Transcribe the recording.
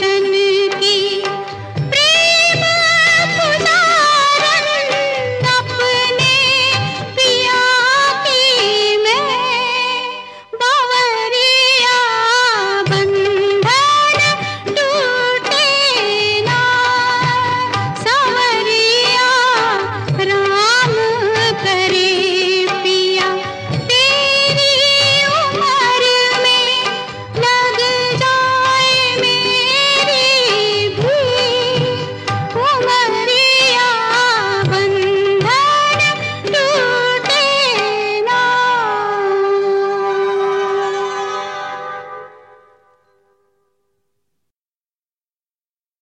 दर्शन